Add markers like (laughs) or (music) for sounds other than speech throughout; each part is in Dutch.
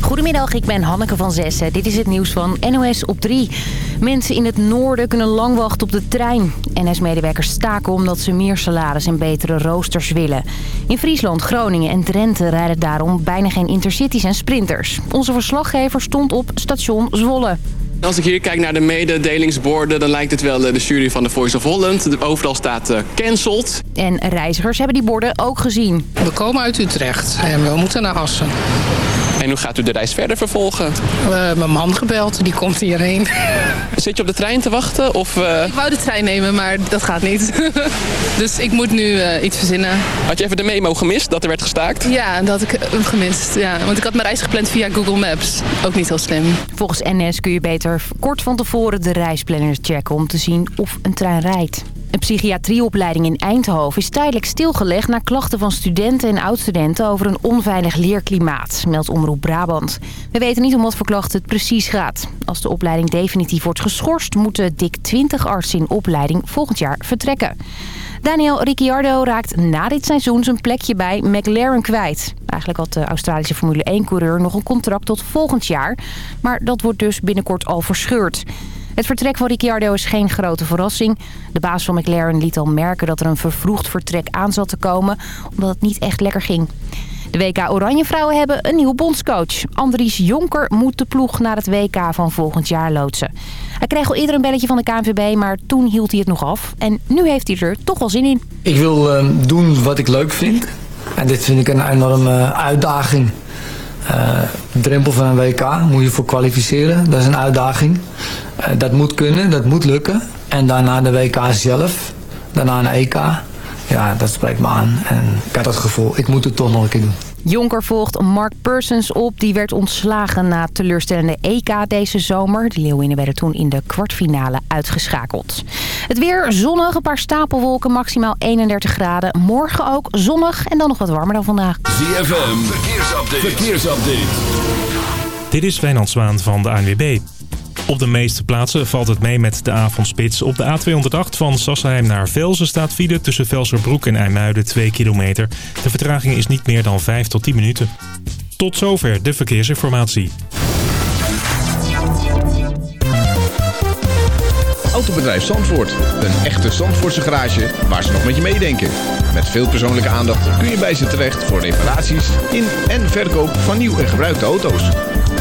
Goedemiddag, ik ben Hanneke van Zessen. Dit is het nieuws van NOS op 3. Mensen in het noorden kunnen lang wachten op de trein. NS-medewerkers staken omdat ze meer salaris en betere roosters willen. In Friesland, Groningen en Drenthe rijden daarom bijna geen intercities en sprinters. Onze verslaggever stond op station Zwolle. Als ik hier kijk naar de mededelingsborden, dan lijkt het wel de jury van de Voice of Holland. Overal staat uh, cancelled. En reizigers hebben die borden ook gezien. We komen uit Utrecht en we moeten naar Assen. En hoe gaat u de reis verder vervolgen? Hebben mijn man gebeld, die komt hierheen. (laughs) Zit je op de trein te wachten? Of, uh... Ik wou de trein nemen, maar dat gaat niet. (laughs) dus ik moet nu uh, iets verzinnen. Had je even de memo gemist dat er werd gestaakt? Ja, dat had ik gemist. Ja, want ik had mijn reis gepland via Google Maps. Ook niet heel slim. Volgens NS kun je beter kort van tevoren de reisplanners checken... om te zien of een trein rijdt. Een psychiatrieopleiding in Eindhoven is tijdelijk stilgelegd... na klachten van studenten en oud-studenten over een onveilig leerklimaat, meldt Omroep Brabant. We weten niet om wat voor klachten het precies gaat. Als de opleiding definitief wordt geschorst... moeten dik 20 artsen in opleiding volgend jaar vertrekken. Daniel Ricciardo raakt na dit seizoen zijn plekje bij McLaren kwijt. Eigenlijk had de Australische Formule 1-coureur nog een contract tot volgend jaar. Maar dat wordt dus binnenkort al verscheurd. Het vertrek van Ricciardo is geen grote verrassing. De baas van McLaren liet al merken dat er een vervroegd vertrek aan zat te komen... omdat het niet echt lekker ging. De WK Oranje Vrouwen hebben een nieuwe bondscoach. Andries Jonker moet de ploeg naar het WK van volgend jaar loodsen. Hij kreeg al eerder een belletje van de KNVB, maar toen hield hij het nog af. En nu heeft hij er toch wel zin in. Ik wil uh, doen wat ik leuk vind. En dit vind ik een enorme uitdaging. Uh, drempel van een WK, moet je voor kwalificeren. Dat is een uitdaging. Uh, dat moet kunnen, dat moet lukken. En daarna de WK zelf. Daarna een EK. Ja, dat spreekt me aan. En ik had het gevoel, ik moet het toch nog een keer doen. Jonker volgt Mark Persons op. Die werd ontslagen na teleurstellende EK deze zomer. De Leeuwinnen werden toen in de kwartfinale uitgeschakeld. Het weer zonnig, een paar stapelwolken, maximaal 31 graden. Morgen ook zonnig en dan nog wat warmer dan vandaag. ZFM, verkeersupdate. verkeersupdate. Dit is Wijnand Zwaan van de ANWB. Op de meeste plaatsen valt het mee met de avondspits. Op de A208 van Sassenheim naar Velzen staat file tussen Velserbroek en IJmuiden 2 kilometer. De vertraging is niet meer dan 5 tot 10 minuten. Tot zover de verkeersinformatie. Autobedrijf Zandvoort. Een echte Zandvoortse garage waar ze nog met je meedenken. Met veel persoonlijke aandacht kun je bij ze terecht voor reparaties in en verkoop van nieuw en gebruikte auto's.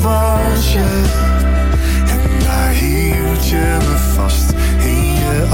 Je. En daar hield je me vast in je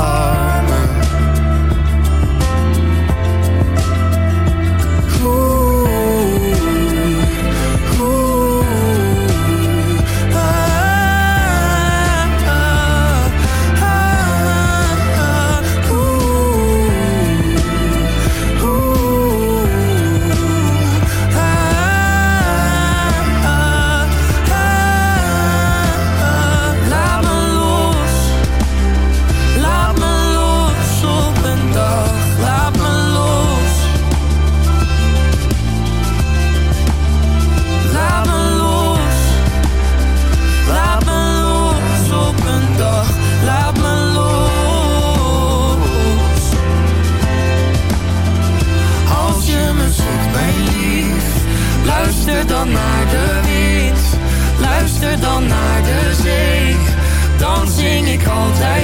altijd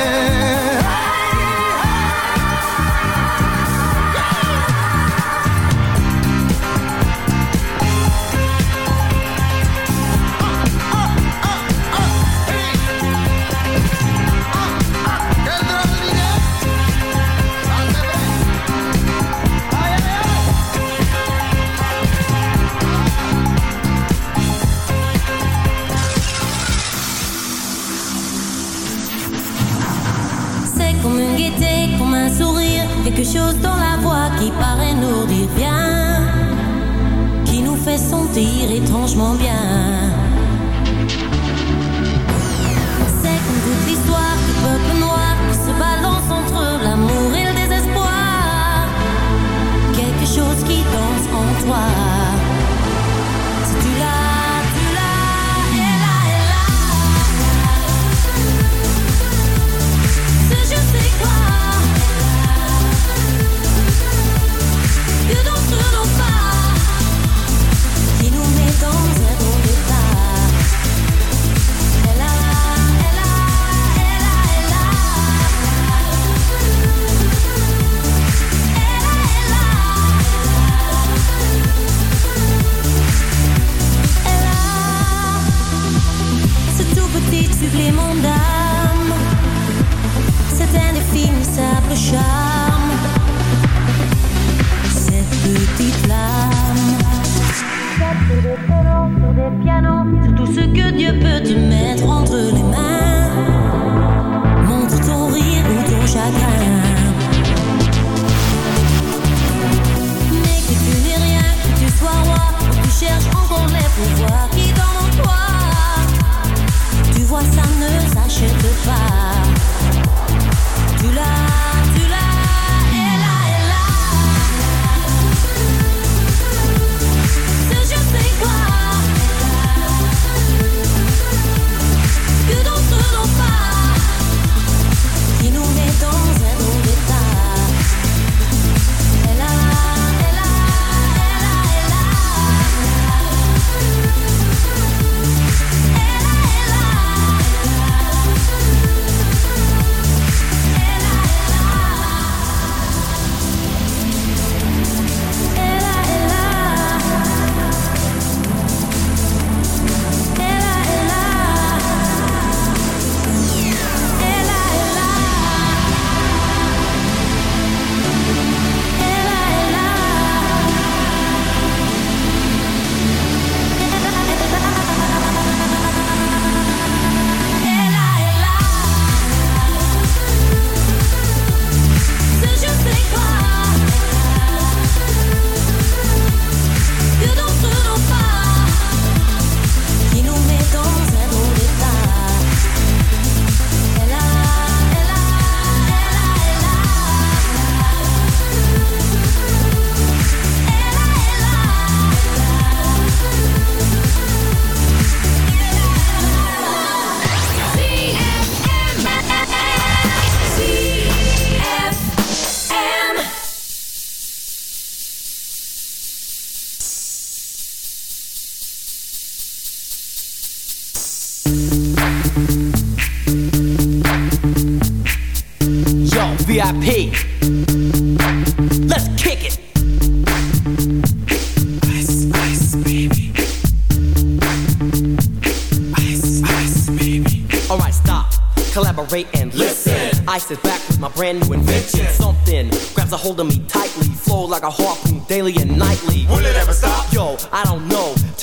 collaborate and listen. I sit back with my brand new invention. Something grabs a hold of me tightly, flow like a harpoon daily and nightly. Will it ever stop? Yo, I don't know.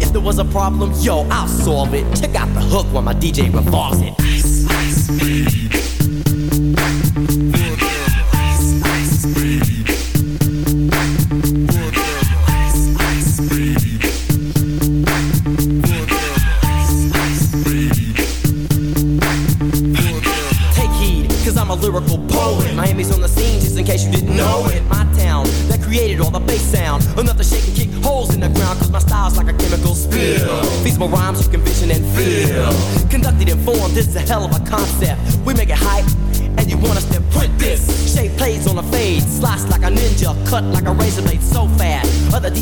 If there was a problem, yo, I'll solve it. Check out the hook while my DJ revolves it. Ice, ice,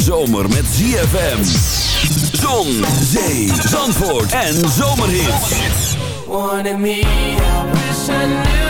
Zomer met ZFM. Zon, zee, zandvoort en zomerhits. Wanted me.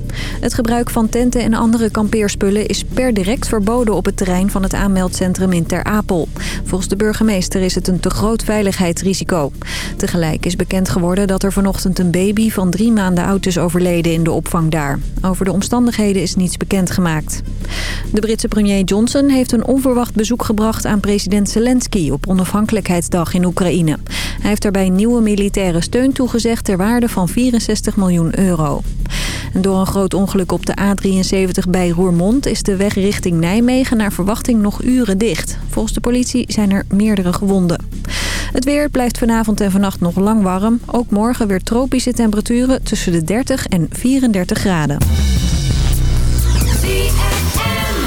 Het gebruik van tenten en andere kampeerspullen is per direct verboden op het terrein van het aanmeldcentrum in Ter Apel. Volgens de burgemeester is het een te groot veiligheidsrisico. Tegelijk is bekend geworden dat er vanochtend een baby van drie maanden oud is overleden in de opvang daar. Over de omstandigheden is niets bekendgemaakt. De Britse premier Johnson heeft een onverwacht bezoek gebracht aan president Zelensky op onafhankelijkheidsdag in Oekraïne. Hij heeft daarbij nieuwe militaire steun toegezegd ter waarde van 64 miljoen euro. Door een groot ongeluk op de A73 bij Roermond is de weg richting Nijmegen naar verwachting nog uren dicht. Volgens de politie zijn er meerdere gewonden. Het weer blijft vanavond en vannacht nog lang warm. Ook morgen weer tropische temperaturen tussen de 30 en 34 graden.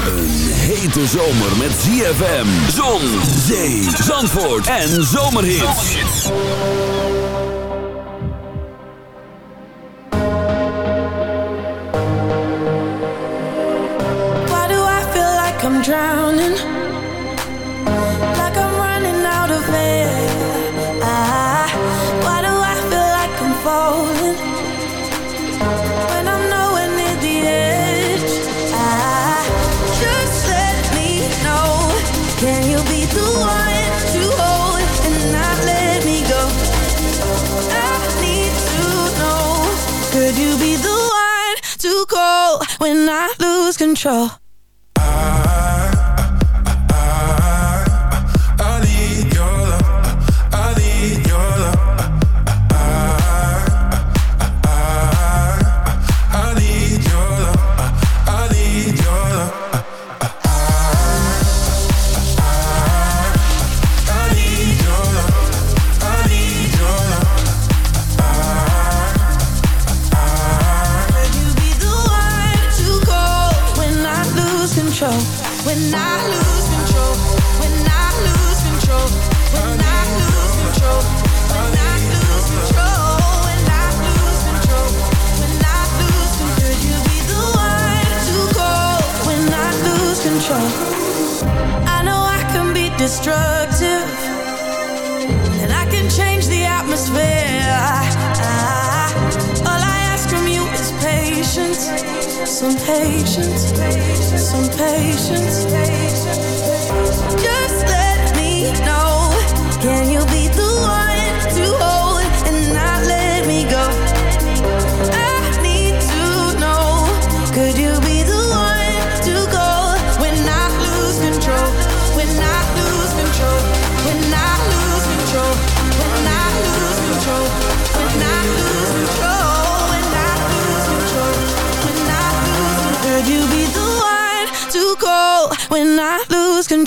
Een hete zomer met ZFM, zon, zee, zandvoort en zomerhits. Drowning? Like I'm running out of air. Ah, why do I feel like I'm falling? When I'm nowhere near the edge. Ah, just let me know. Can you be the one to hold and not let me go? I need to know. Could you be the one to call when I lose control?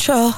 Control?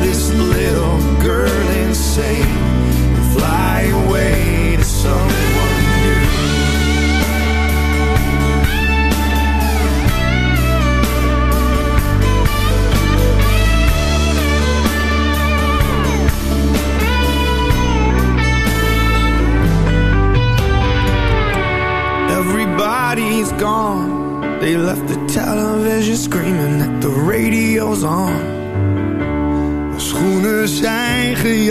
This little girl insane. And fly away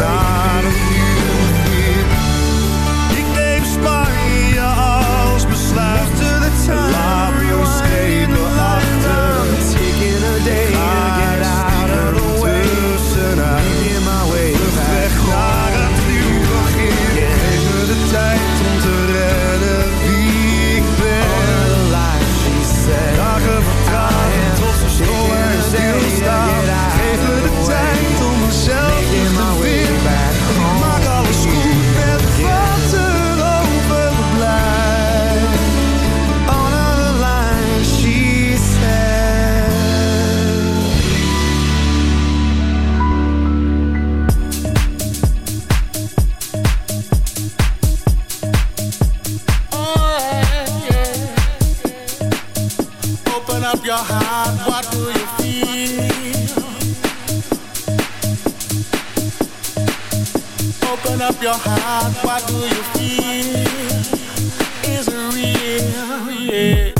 Not Open up your heart, what do you feel? Open up your heart, what do you feel? Is it real? Yeah.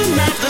Imagine that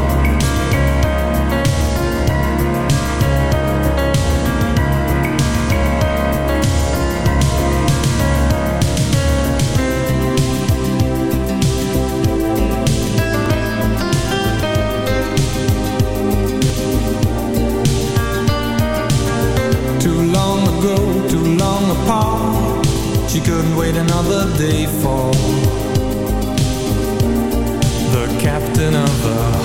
couldn't wait another day for the captain of the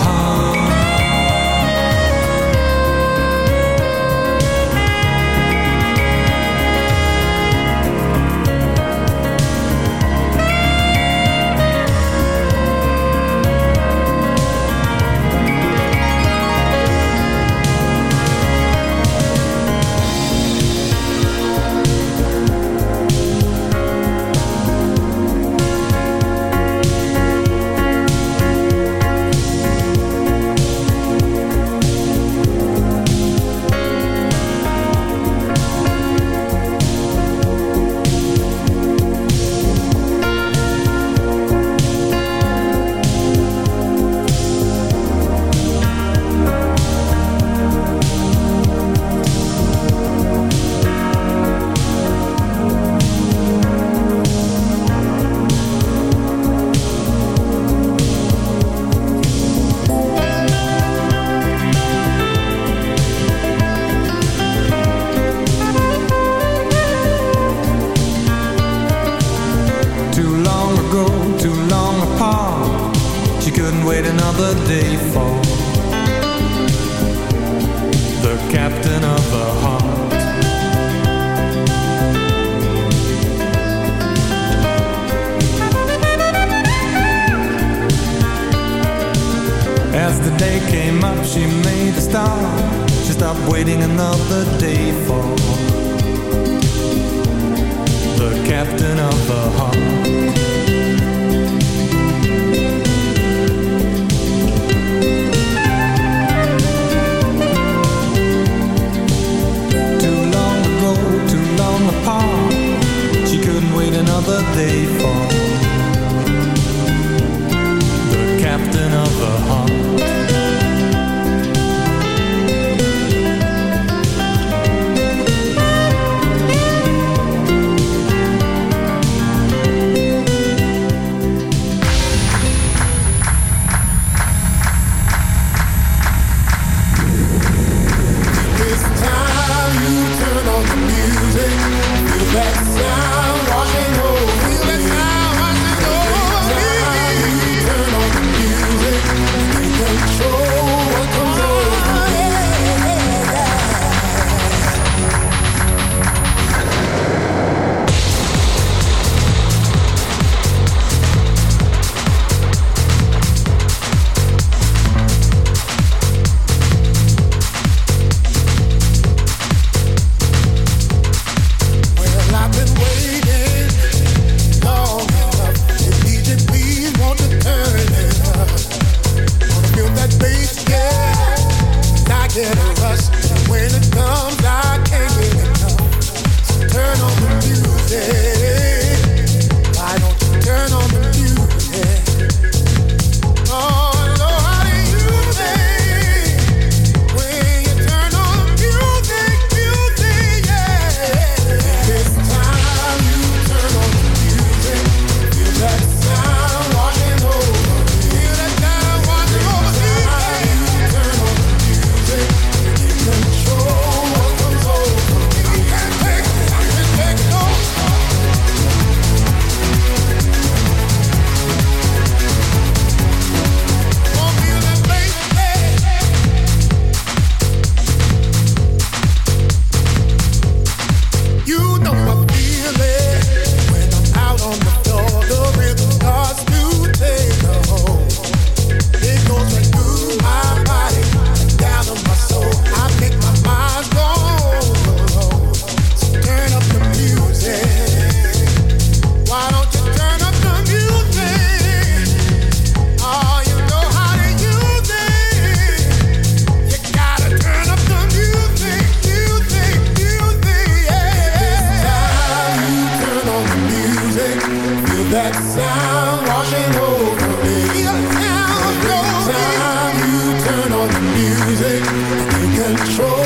control.